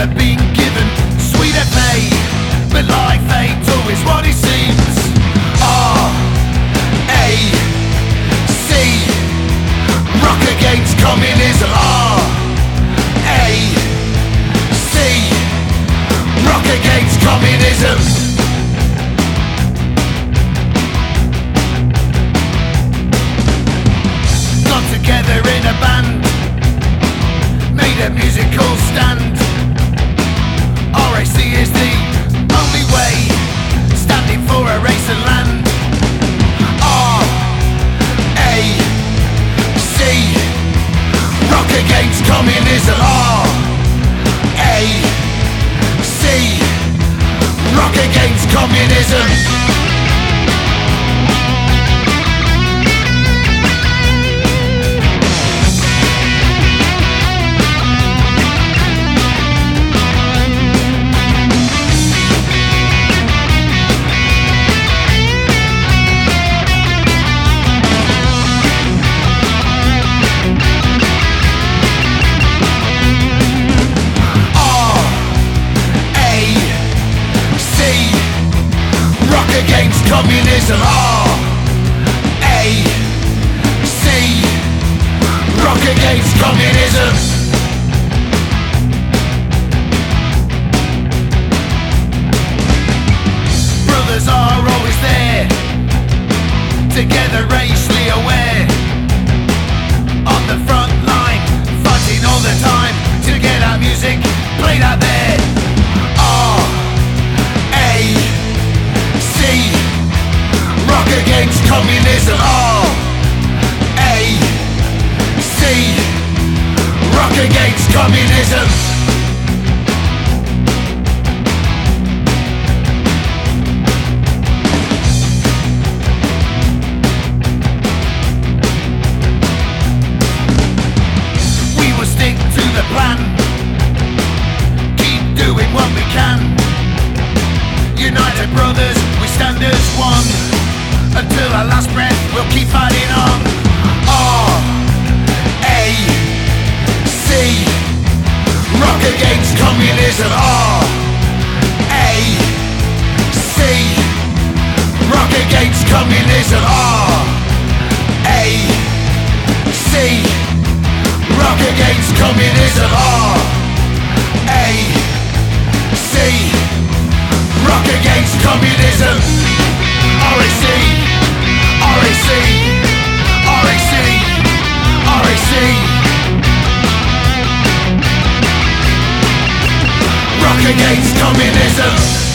never been given sweet FA, but life ain't always what it seems. R A C Rock against communism. R A C Rock against communism. Together in a band, made a musical stand. Communism. A C Rock against communism. Communism. R A C Rock against communism. Communism. R A C Rock against communism. We will stick to the plan. Keep doing what we can. United brothers, we stand as one. Until our last breath, we'll keep fighting on. R A C Rock against communism. R A C Rock against communism. R A C Rock against communism. R A C Rock against communism. against communism.